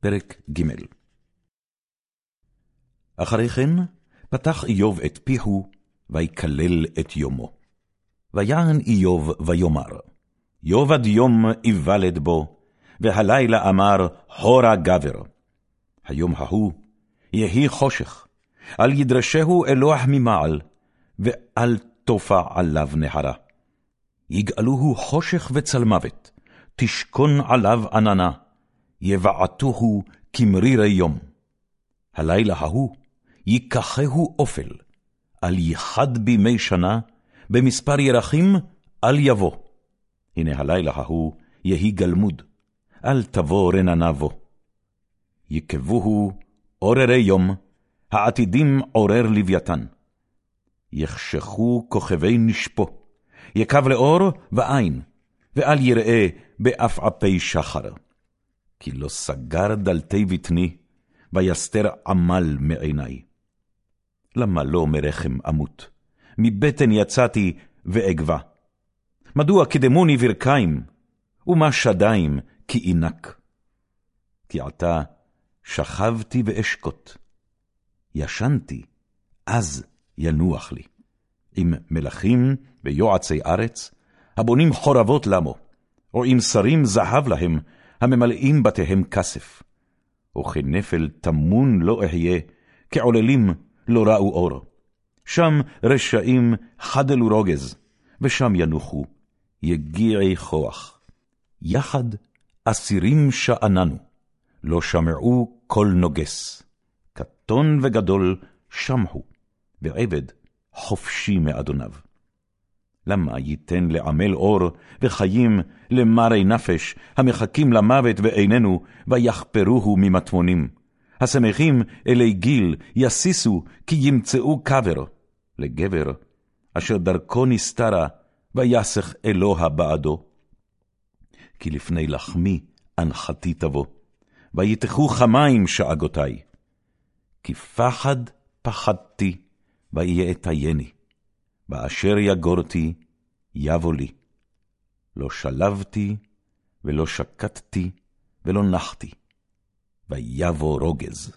פרק ג' אחרי כן פתח איוב את פיהו, ויקלל את יומו. ויען איוב ויאמר, יאבד יום איוולד בו, והלילה אמר, הורה גבר. היום ההוא יהי חושך, אל ידרשהו אלוה ממעל, ואל תופע עליו נהרה. יגאלוהו חושך וצלמוות, תשכון עליו עננה, יבעטוהו כמרירי יום. הלילה ההוא ייקחהו אופל, על ייחד בימי שנה, במספר ירחים אל יבוא. הנה הלילה ההוא יהי גלמוד, אל תבוא רננה בו. יקבוהו עוררי יום, העתידים עורר לוויתן. יחשכו כוכבי נשפו, יקב לאור ועין, ואל יראה בעפעפי שחר. כי לא סגר דלתי בטני, ויסתר עמל מעיני. למה לא מרחם אמות? מבטן יצאתי ואגבה. מדוע קדמוני ברכיים, ומה שדיים כי אינק? כי עתה שכבתי ואשקוט, ישנתי, אז ינוח לי. עם מלכים ויועצי ארץ, הבונים חורבות למו, או עם שרים זהב להם, הממלאים בתיהם כסף. וכנפל טמון לא אהיה, כעוללים לא ראו אור. שם רשעים חדלו רוגז, ושם ינוחו, יגיעי כוח. יחד אסירים שאננו, לא שמעו קול נוגס. קטון וגדול שמחו, ועבד חופשי מאדוניו. למה ייתן לעמל אור וחיים למרי נפש, המחכים למוות ואיננו, ויחפרוהו ממטמונים. השמחים אלי גיל יסיסו, כי ימצאו קבר. לגבר, אשר דרכו נסתרה, ויסך אלוה בעדו. כי לפני לחמי אנחתי תבוא, ויתכו חמים שאגותי. כי פחד פחדתי, ויאתייני. באשר יגורתי, יבוא לי. לא שלבתי, ולא שקטתי, ולא נחתי, ויבוא רוגז.